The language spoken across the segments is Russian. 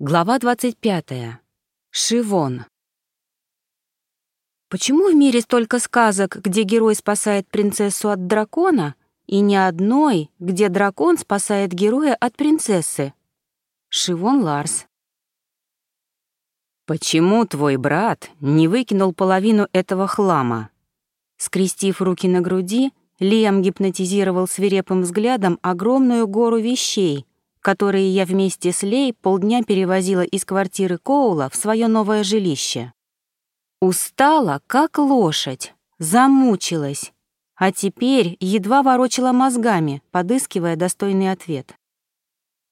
Глава 25. Шивон. Почему в мире столько сказок, где герой спасает принцессу от дракона, и ни одной, где дракон спасает героя от принцессы? Шивон Ларс. «Почему твой брат не выкинул половину этого хлама?» Скрестив руки на груди, Лиам гипнотизировал свирепым взглядом огромную гору вещей, которые я вместе с Лей полдня перевозила из квартиры Коула в свое новое жилище. Устала, как лошадь, замучилась, а теперь едва ворочала мозгами, подыскивая достойный ответ.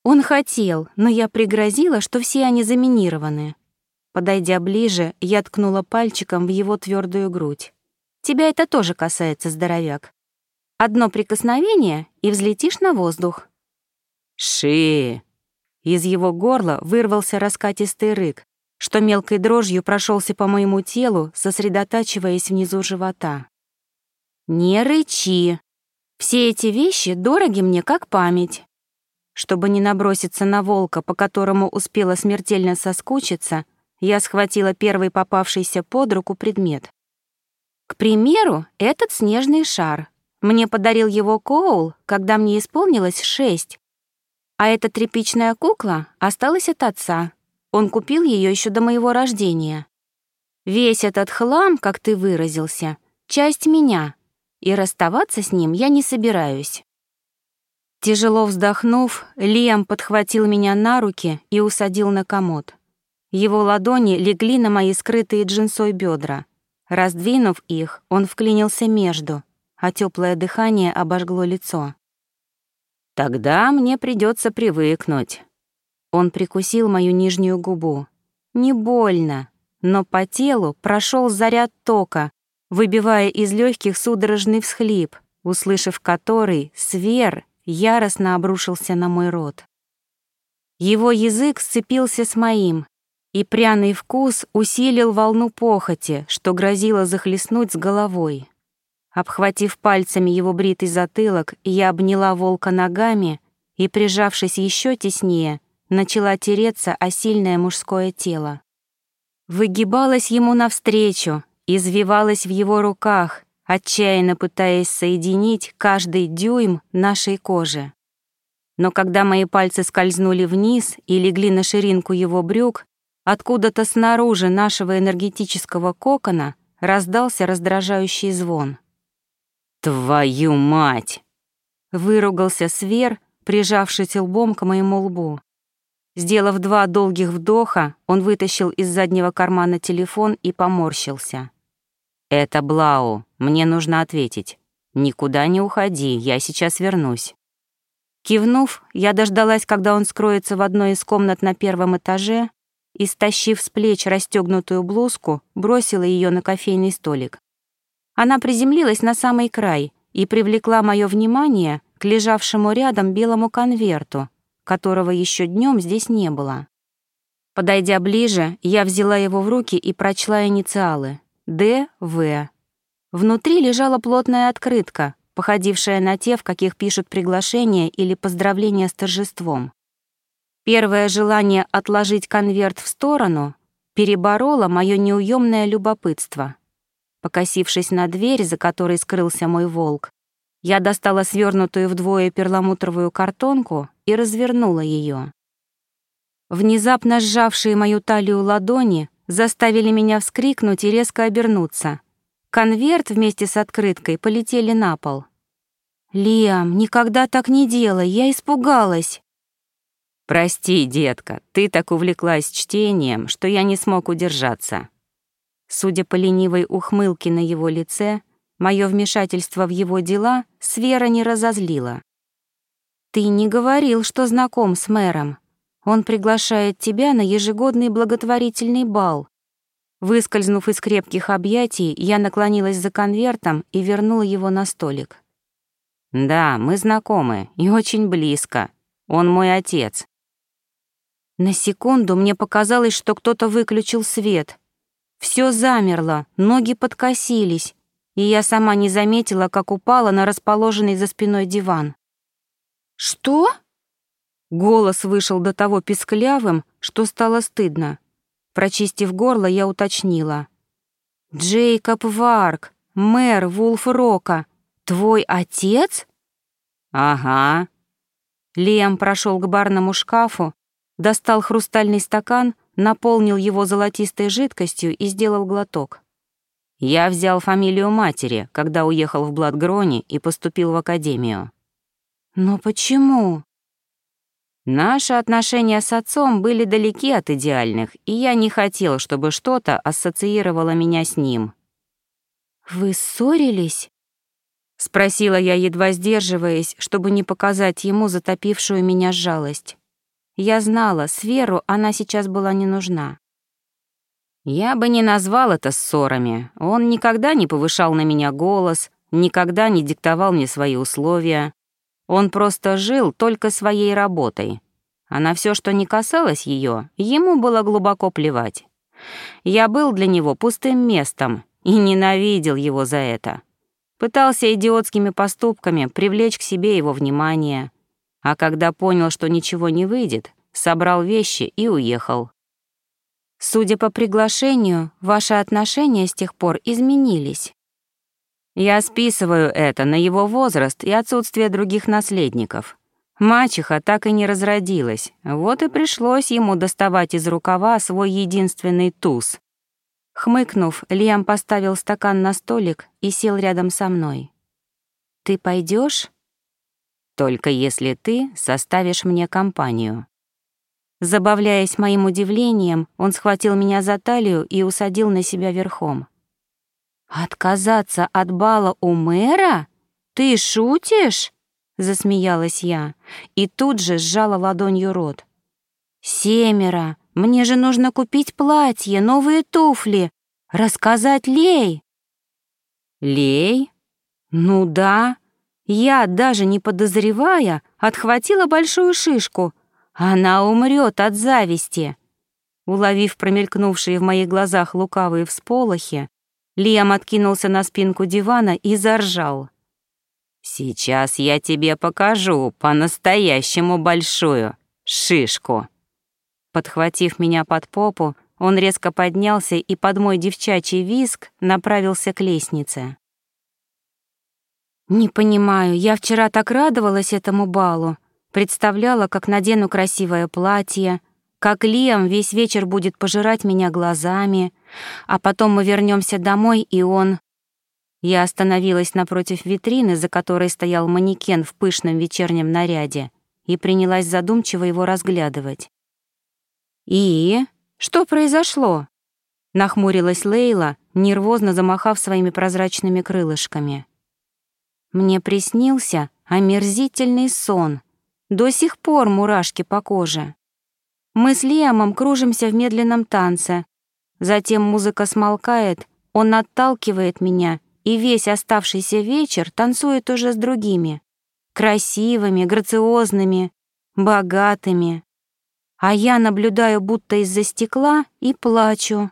Он хотел, но я пригрозила, что все они заминированы. Подойдя ближе, я ткнула пальчиком в его твердую грудь. «Тебя это тоже касается, здоровяк. Одно прикосновение, и взлетишь на воздух». «Ши!» Из его горла вырвался раскатистый рык, что мелкой дрожью прошелся по моему телу, сосредотачиваясь внизу живота. «Не рычи! Все эти вещи дороги мне как память». Чтобы не наброситься на волка, по которому успела смертельно соскучиться, я схватила первый попавшийся под руку предмет. К примеру, этот снежный шар. Мне подарил его Коул, когда мне исполнилось шесть, а эта тряпичная кукла осталась от отца. Он купил ее еще до моего рождения. Весь этот хлам, как ты выразился, часть меня, и расставаться с ним я не собираюсь. Тяжело вздохнув, Лиам подхватил меня на руки и усадил на комод. Его ладони легли на мои скрытые джинсой бедра. Раздвинув их, он вклинился между, а теплое дыхание обожгло лицо. Тогда мне придется привыкнуть. Он прикусил мою нижнюю губу. Не больно, но по телу прошел заряд тока, выбивая из легких судорожный всхлип, услышав который, свер яростно обрушился на мой рот. Его язык сцепился с моим, и пряный вкус усилил волну похоти, что грозило захлестнуть с головой. Обхватив пальцами его бритый затылок, я обняла волка ногами и, прижавшись еще теснее, начала тереться о сильное мужское тело. Выгибалась ему навстречу, извивалась в его руках, отчаянно пытаясь соединить каждый дюйм нашей кожи. Но когда мои пальцы скользнули вниз и легли на ширинку его брюк, откуда-то снаружи нашего энергетического кокона раздался раздражающий звон — «Твою мать!» Выругался Свер, прижавшись лбом к моему лбу. Сделав два долгих вдоха, он вытащил из заднего кармана телефон и поморщился. «Это Блау, мне нужно ответить. Никуда не уходи, я сейчас вернусь». Кивнув, я дождалась, когда он скроется в одной из комнат на первом этаже и, стащив с плеч расстегнутую блузку, бросила ее на кофейный столик. Она приземлилась на самый край и привлекла мое внимание к лежавшему рядом белому конверту, которого еще днем здесь не было. Подойдя ближе, я взяла его в руки и прочла инициалы — Д.В. Внутри лежала плотная открытка, походившая на те, в каких пишут приглашения или поздравления с торжеством. Первое желание отложить конверт в сторону перебороло мое неуемное любопытство — Покосившись на дверь, за которой скрылся мой волк, я достала свернутую вдвое перламутровую картонку и развернула ее. Внезапно сжавшие мою талию ладони заставили меня вскрикнуть и резко обернуться. Конверт вместе с открыткой полетели на пол. «Лиам, никогда так не делай, я испугалась!» «Прости, детка, ты так увлеклась чтением, что я не смог удержаться», Судя по ленивой ухмылке на его лице, мое вмешательство в его дела Свера не разозлило. «Ты не говорил, что знаком с мэром. Он приглашает тебя на ежегодный благотворительный бал». Выскользнув из крепких объятий, я наклонилась за конвертом и вернула его на столик. «Да, мы знакомы, и очень близко. Он мой отец». На секунду мне показалось, что кто-то выключил свет — все замерло, ноги подкосились, и я сама не заметила, как упала на расположенный за спиной диван. «Что?» Голос вышел до того писклявым, что стало стыдно. Прочистив горло, я уточнила. «Джейкоб Варк, мэр Вулф-Рока, твой отец?» «Ага». Лиам прошел к барному шкафу, достал хрустальный стакан, наполнил его золотистой жидкостью и сделал глоток. Я взял фамилию матери, когда уехал в Бладгроне и поступил в академию. Но почему? Наши отношения с отцом были далеки от идеальных, и я не хотел, чтобы что-то ассоциировало меня с ним. «Вы ссорились?» — спросила я, едва сдерживаясь, чтобы не показать ему затопившую меня жалость. Я знала, Сверу она сейчас была не нужна. Я бы не назвал это ссорами. Он никогда не повышал на меня голос, никогда не диктовал мне свои условия. Он просто жил только своей работой. А на все, что не касалось ее, ему было глубоко плевать. Я был для него пустым местом и ненавидел его за это. Пытался идиотскими поступками привлечь к себе его внимание. А когда понял, что ничего не выйдет, собрал вещи и уехал. Судя по приглашению, ваши отношения с тех пор изменились. Я списываю это на его возраст и отсутствие других наследников. Мачеха так и не разродилась, вот и пришлось ему доставать из рукава свой единственный туз. Хмыкнув, Лиам поставил стакан на столик и сел рядом со мной. «Ты пойдешь? «Только если ты составишь мне компанию». Забавляясь моим удивлением, он схватил меня за талию и усадил на себя верхом. «Отказаться от бала у мэра? Ты шутишь?» — засмеялась я и тут же сжала ладонью рот. «Семеро! Мне же нужно купить платье, новые туфли, рассказать Лей!» «Лей?» «Ну да. Я, даже не подозревая, отхватила большую шишку — она умрет от зависти. Уловив промелькнувшие в моих глазах лукавые всполохи, Лиам откинулся на спинку дивана и заржал. «Сейчас я тебе покажу по-настоящему большую шишку». Подхватив меня под попу, он резко поднялся и под мой девчачий виск направился к лестнице. «Не понимаю, я вчера так радовалась этому балу, Представляла, как надену красивое платье, как Лиам весь вечер будет пожирать меня глазами, а потом мы вернемся домой, и он... Я остановилась напротив витрины, за которой стоял манекен в пышном вечернем наряде, и принялась задумчиво его разглядывать. «И? Что произошло?» — нахмурилась Лейла, нервозно замахав своими прозрачными крылышками. «Мне приснился омерзительный сон», до сих пор мурашки по коже. Мы с Лиамом кружимся в медленном танце. Затем музыка смолкает, он отталкивает меня, и весь оставшийся вечер танцует уже с другими. Красивыми, грациозными, богатыми. А я наблюдаю будто из-за стекла и плачу.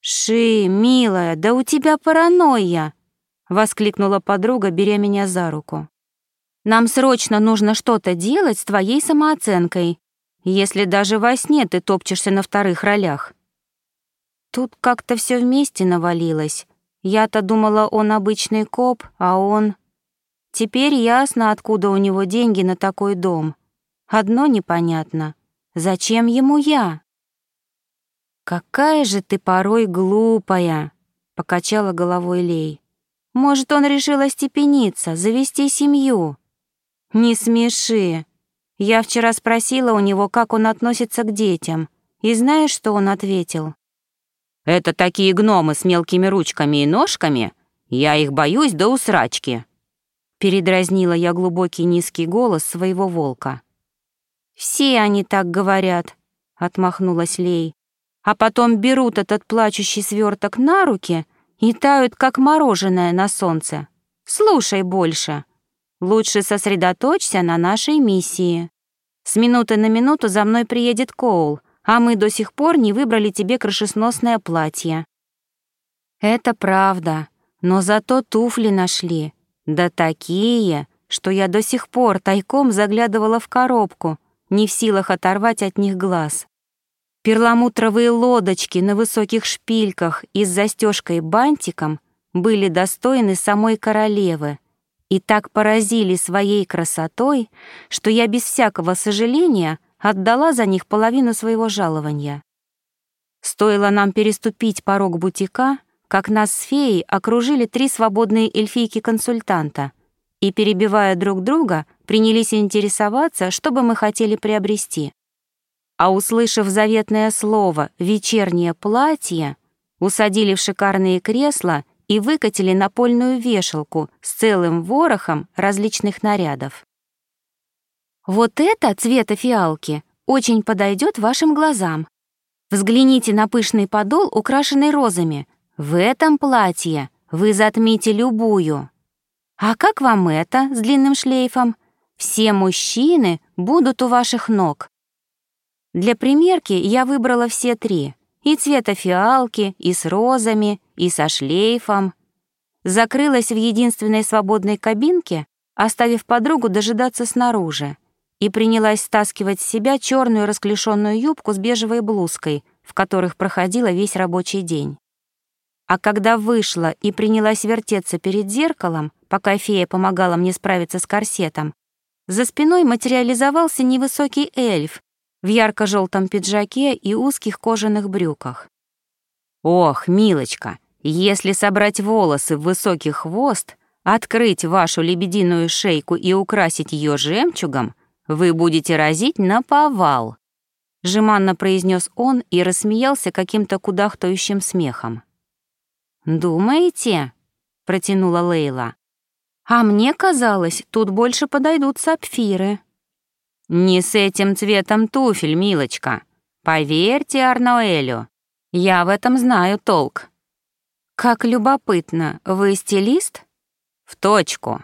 «Ши, милая, да у тебя паранойя!» — воскликнула подруга, беря меня за руку. Нам срочно нужно что-то делать с твоей самооценкой, если даже во сне ты топчешься на вторых ролях. Тут как-то все вместе навалилось. Я-то думала, он обычный коп, а он... Теперь ясно, откуда у него деньги на такой дом. Одно непонятно. Зачем ему я? «Какая же ты порой глупая!» — покачала головой Лей. «Может, он решил остепениться, завести семью?» «Не смеши. Я вчера спросила у него, как он относится к детям, и знаешь, что он ответил?» «Это такие гномы с мелкими ручками и ножками? Я их боюсь до усрачки». Передразнила я глубокий низкий голос своего волка. «Все они так говорят», — отмахнулась Лей. «А потом берут этот плачущий сверток на руки и тают, как мороженое на солнце. Слушай больше». Лучше сосредоточься на нашей миссии. С минуты на минуту за мной приедет Коул, а мы до сих пор не выбрали тебе крышесносное платье». «Это правда, но зато туфли нашли. Да такие, что я до сих пор тайком заглядывала в коробку, не в силах оторвать от них глаз. Перламутровые лодочки на высоких шпильках и с застежкой бантиком были достойны самой королевы и так поразили своей красотой, что я без всякого сожаления отдала за них половину своего жалования. Стоило нам переступить порог бутика, как нас с феей окружили три свободные эльфийки-консультанта и, перебивая друг друга, принялись интересоваться, что бы мы хотели приобрести. А услышав заветное слово «вечернее платье», усадили в шикарные кресла и выкатили напольную вешалку с целым ворохом различных нарядов. Вот это цвета фиалки очень подойдет вашим глазам. Взгляните на пышный подол, украшенный розами. В этом платье вы затмите любую. А как вам это с длинным шлейфом? Все мужчины будут у ваших ног. Для примерки я выбрала все три. И цвета фиалки, и с розами, и со шлейфом. Закрылась в единственной свободной кабинке, оставив подругу дожидаться снаружи, и принялась стаскивать с себя черную расклешенную юбку с бежевой блузкой, в которых проходила весь рабочий день. А когда вышла и принялась вертеться перед зеркалом, пока фея помогала мне справиться с корсетом, за спиной материализовался невысокий эльф в ярко желтом пиджаке и узких кожаных брюках. «Ох, милочка, если собрать волосы в высокий хвост, открыть вашу лебединую шейку и украсить ее жемчугом, вы будете разить на повал», — жеманно произнес он и рассмеялся каким-то кудахтающим смехом. «Думаете?» — протянула Лейла. «А мне казалось, тут больше подойдут сапфиры». «Не с этим цветом туфель, милочка. Поверьте Арноэлю, я в этом знаю толк». «Как любопытно, вы стилист?» «В точку.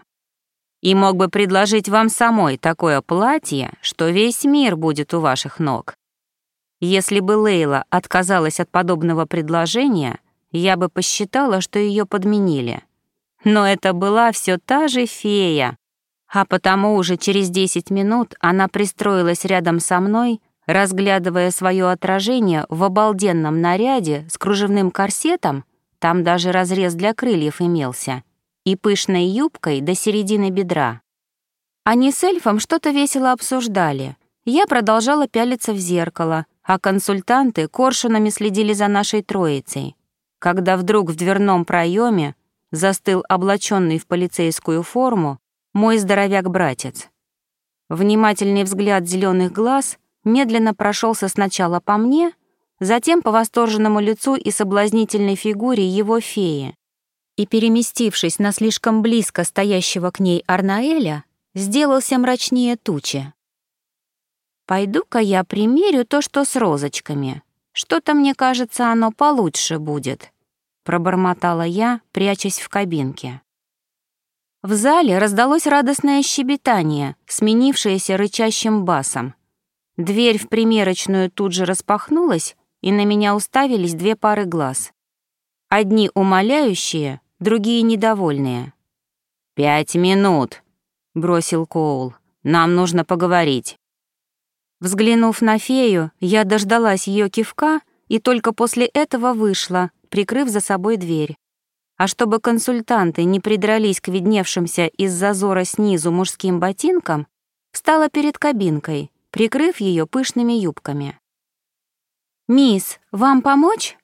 И мог бы предложить вам самой такое платье, что весь мир будет у ваших ног. Если бы Лейла отказалась от подобного предложения, я бы посчитала, что ее подменили. Но это была все та же фея, а потому уже через 10 минут она пристроилась рядом со мной, разглядывая свое отражение в обалденном наряде с кружевным корсетом, там даже разрез для крыльев имелся, и пышной юбкой до середины бедра. Они с эльфом что-то весело обсуждали. Я продолжала пялиться в зеркало, а консультанты коршунами следили за нашей троицей когда вдруг в дверном проеме застыл облаченный в полицейскую форму мой здоровяк-братец. Внимательный взгляд зеленых глаз медленно прошелся сначала по мне, затем по восторженному лицу и соблазнительной фигуре его феи, и, переместившись на слишком близко стоящего к ней Арнаэля, сделался мрачнее тучи. «Пойду-ка я примерю то, что с розочками», что-то, мне кажется, оно получше будет», — пробормотала я, прячась в кабинке. В зале раздалось радостное щебетание, сменившееся рычащим басом. Дверь в примерочную тут же распахнулась, и на меня уставились две пары глаз. Одни умоляющие, другие недовольные. «Пять минут», — бросил Коул. «Нам нужно поговорить». Взглянув на фею, я дождалась ее кивка и только после этого вышла, прикрыв за собой дверь. А чтобы консультанты не придрались к видневшимся из зазора снизу мужским ботинкам, встала перед кабинкой, прикрыв ее пышными юбками. «Мисс, вам помочь?»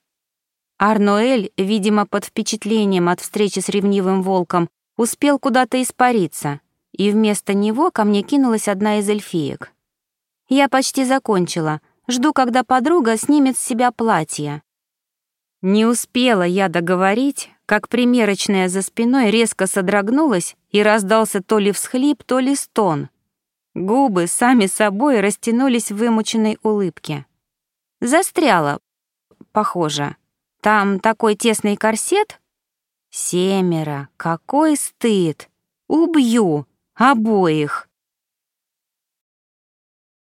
Арноэль, видимо, под впечатлением от встречи с ревнивым волком, успел куда-то испариться, и вместо него ко мне кинулась одна из эльфиек. Я почти закончила. Жду, когда подруга снимет с себя платье. Не успела я договорить, как примерочная за спиной резко содрогнулась и раздался то ли всхлип, то ли стон. Губы сами собой растянулись в вымученной улыбке. Застряла, похоже. Там такой тесный корсет? Семеро, какой стыд! Убью! Обоих!